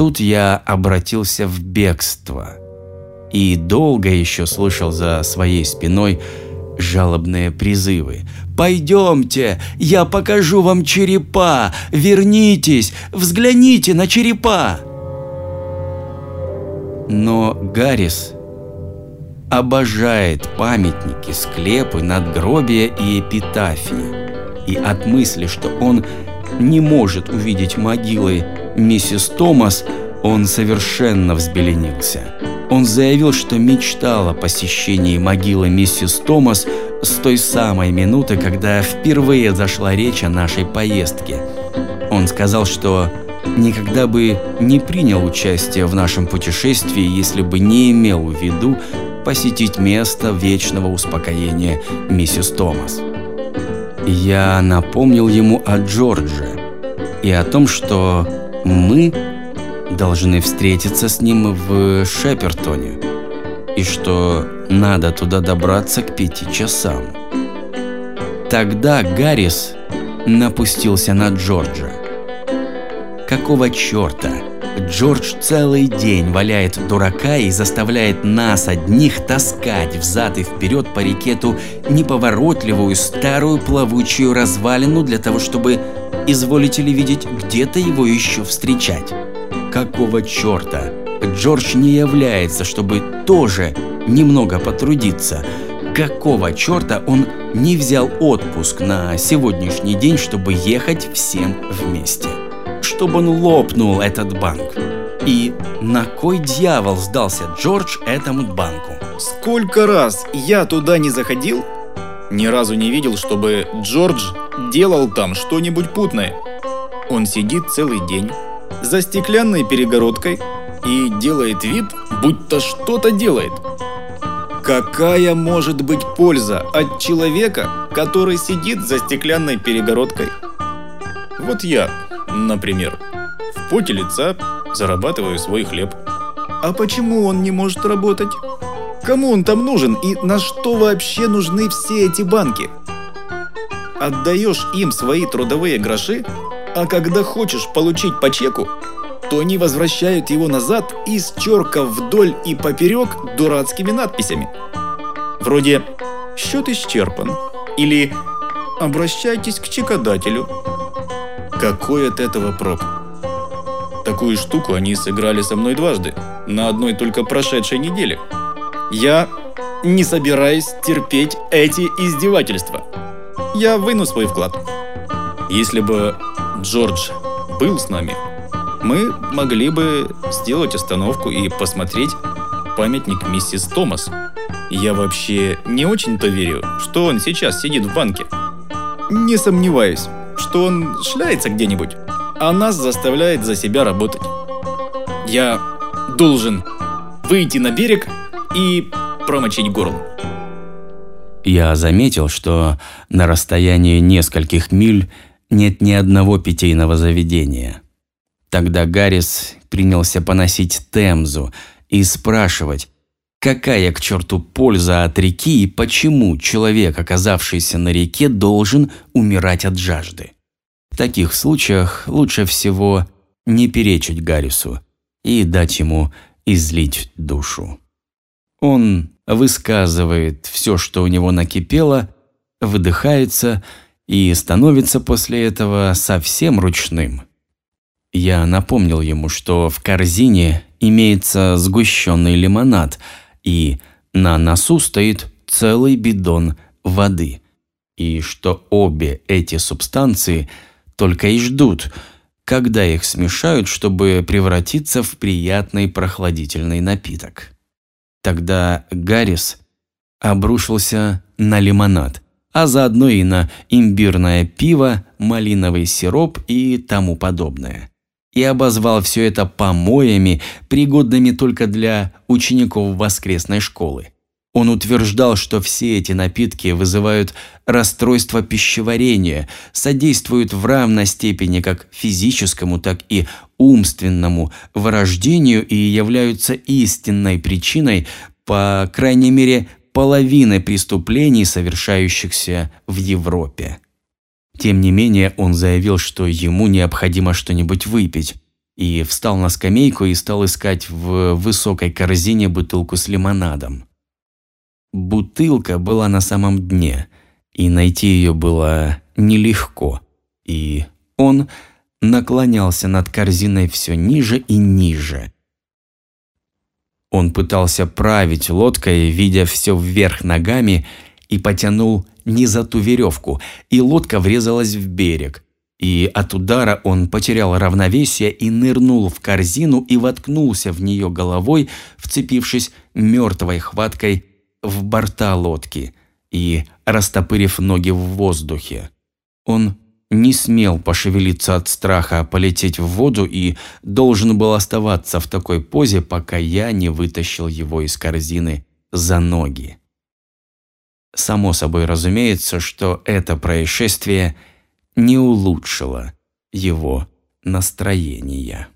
Тут я обратился в бегство и долго еще слышал за своей спиной жалобные призывы. «Пойдемте, я покажу вам черепа! Вернитесь, взгляните на черепа!» Но Гаррис обожает памятники, склепы, надгробия и эпитафии. И от мысли, что он не может увидеть могилы миссис Томас, он совершенно взбеленился. Он заявил, что мечтал о посещении могилы миссис Томас с той самой минуты, когда впервые зашла речь о нашей поездке. Он сказал, что никогда бы не принял участие в нашем путешествии, если бы не имел в виду посетить место вечного успокоения миссис Томас. Я напомнил ему о Джордже и о том, что мы должны встретиться с ним в Шепертоне, и что надо туда добраться к пяти часам. Тогда Гаррис напустился на Джорджа. Какого черта? Джордж целый день валяет дурака и заставляет нас одних таскать взад и вперед по реке ту неповоротливую старую плавучую развалину для того, чтобы, изволите ли видеть, где-то его еще встречать. Какого черта? Джордж не является, чтобы тоже немного потрудиться. Какого черта он не взял отпуск на сегодняшний день, чтобы ехать всем вместе? Чтобы он лопнул этот банк. И на кой дьявол сдался Джордж этому банку? Сколько раз я туда не заходил, ни разу не видел, чтобы Джордж делал там что-нибудь путное. Он сидит целый день, за стеклянной перегородкой и делает вид, будто что-то делает. Какая может быть польза от человека, который сидит за стеклянной перегородкой? Вот я, например, в поте лица зарабатываю свой хлеб. А почему он не может работать? Кому он там нужен и на что вообще нужны все эти банки? Отдаешь им свои трудовые гроши, а когда хочешь получить по чеку, то они возвращают его назад, исчеркав вдоль и поперек дурацкими надписями. Вроде «Счет исчерпан» или «Обращайтесь к чекодателю». Какой от этого прок? Такую штуку они сыграли со мной дважды, на одной только прошедшей неделе. Я не собираюсь терпеть эти издевательства. Я выну свой вклад. Если бы Джордж был с нами, мы могли бы сделать остановку и посмотреть памятник миссис Томас. Я вообще не очень-то верю, что он сейчас сидит в банке. Не сомневаюсь, что он шляется где-нибудь, а нас заставляет за себя работать. Я должен выйти на берег и промочить горло. Я заметил, что на расстоянии нескольких миль нет ни одного питейного заведения. Тогда Гаррис принялся поносить Темзу и спрашивать, какая к черту польза от реки и почему человек, оказавшийся на реке, должен умирать от жажды. В таких случаях лучше всего не перечить Гаррису и дать ему излить душу. Он высказывает все, что у него накипело, выдыхается и становится после этого совсем ручным. Я напомнил ему, что в корзине имеется сгущенный лимонад, и на носу стоит целый бидон воды, и что обе эти субстанции только и ждут, когда их смешают, чтобы превратиться в приятный прохладительный напиток. Тогда Гаррис обрушился на лимонад – а заодно и на имбирное пиво, малиновый сироп и тому подобное. И обозвал все это помоями, пригодными только для учеников воскресной школы. Он утверждал, что все эти напитки вызывают расстройство пищеварения, содействуют в равной степени как физическому, так и умственному вырождению и являются истинной причиной, по крайней мере, половины преступлений, совершающихся в Европе. Тем не менее, он заявил, что ему необходимо что-нибудь выпить, и встал на скамейку и стал искать в высокой корзине бутылку с лимонадом. Бутылка была на самом дне, и найти ее было нелегко, и он наклонялся над корзиной все ниже и ниже. Он пытался править лодкой, видя все вверх ногами, и потянул не за ту веревку, и лодка врезалась в берег. И от удара он потерял равновесие и нырнул в корзину и воткнулся в нее головой, вцепившись мертвой хваткой в борта лодки и растопырив ноги в воздухе. Он не смел пошевелиться от страха полететь в воду и должен был оставаться в такой позе, пока я не вытащил его из корзины за ноги. Само собой разумеется, что это происшествие не улучшило его настроение.